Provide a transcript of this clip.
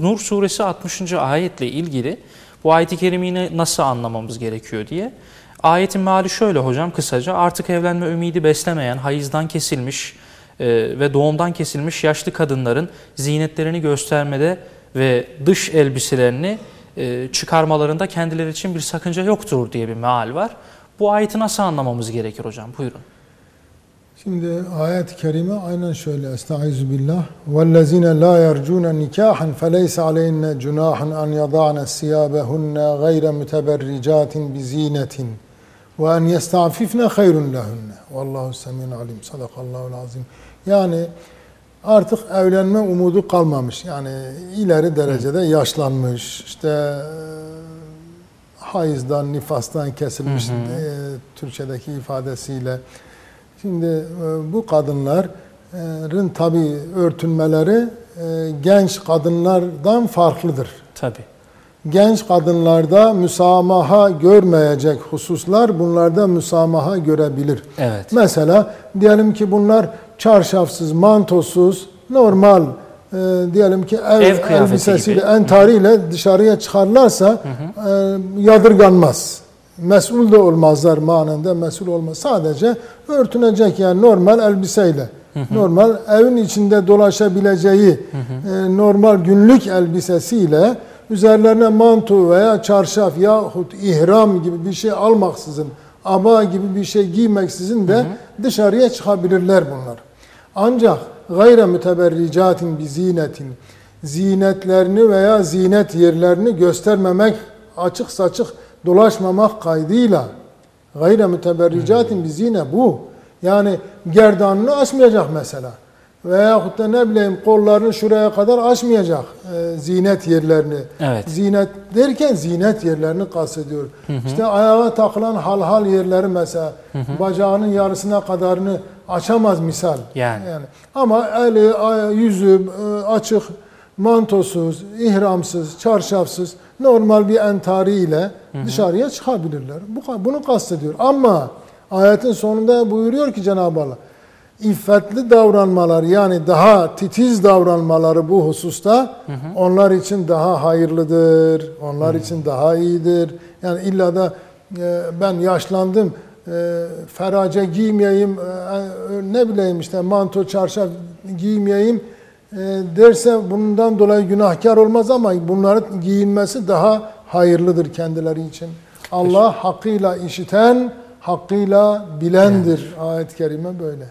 Nur suresi 60. ayetle ilgili bu ayeti kerimini nasıl anlamamız gerekiyor diye. Ayetin meali şöyle hocam kısaca artık evlenme ümidi beslemeyen, hayızdan kesilmiş e, ve doğumdan kesilmiş yaşlı kadınların zinetlerini göstermede ve dış elbiselerini e, çıkarmalarında kendileri için bir sakınca yoktur diye bir meal var. Bu ayeti nasıl anlamamız gerekir hocam? Buyurun. Şimdi ayet-i kerime aynen şöyle. Estaizu billah. وَالَّذِينَ لَا يَرْجُونَ نِكَاحًا فَلَيْسَ عَلَيْهِنَّ جُنَاحٌ أَنْ يَضَعْنَ ثِيَابَهُنَّ غَيْرَ مُتَبَرِّجَاتٍ بِزِينَةٍ وَاَنْ يَسْتَعْفِفْنَ خَيْرٌ لَهُنَّ وَاللّٰهُ سَمِينَ alim. Sadakallahu azim. Yani artık evlenme umudu kalmamış. Yani ileri derecede yaşlanmış. İşte hayızdan, nifastan kesilmiş hı hı. E, Türkçedeki ifadesiyle. Şimdi e, bu kadınların tabi örtünmeleri e, genç kadınlardan farklıdır. Tabi. Genç kadınlarda müsamaha görmeyecek hususlar bunlarda müsamaha görebilir. Evet. Mesela diyelim ki bunlar çarşafsız, mantosuz, normal e, diyelim ki ev, ev elbisesiyle, gibi. entariyle dışarıya çıkarlarsa hı hı. E, yadırganmaz. Mesul de olmazlar manında mesul olmaz. Sadece örtünecek yani normal elbiseyle. Hı hı. Normal evin içinde dolaşabileceği hı hı. E, normal günlük elbisesiyle üzerlerine mantu veya çarşaf yahut ihram gibi bir şey almaksızın, aba gibi bir şey giymeksizin de hı hı. dışarıya çıkabilirler bunlar. Ancak gayre müteberricatin bi zinetin zinetlerini veya zinet yerlerini göstermemek, açık saçık dolaşmamak kaydıyla gayre müteberricatin bi zine bu. Yani gerdanını açmayacak mesela. Veyahut da ne bileyim kollarını şuraya kadar açmayacak e, zinet yerlerini. Evet. Zinet derken zinet yerlerini kastediyor. Hı hı. İşte ayağa takılan halhal yerleri mesela hı hı. bacağının yarısına kadarını açamaz misal. Yani. yani. Ama eli, yüzü e, açık, mantosuz, ihramsız, çarşafsız, normal bir entari ile dışarıya çıkabilirler. Bu, bunu kastediyor. Ama ayetin sonunda buyuruyor ki Cenab-ı Allah, iffetli davranmalar yani daha titiz davranmaları bu hususta hı hı. onlar için daha hayırlıdır. Onlar hı. için daha iyidir. Yani illa da e, ben yaşlandım e, ferace giymeyeyim e, ne bileyim işte manto çarşaf giymeyeyim e, derse bundan dolayı günahkar olmaz ama bunların giyinmesi daha hayırlıdır kendileri için. Allah hakkıyla işiten, hakkıyla bilendir. Ayet-i kerime böyle.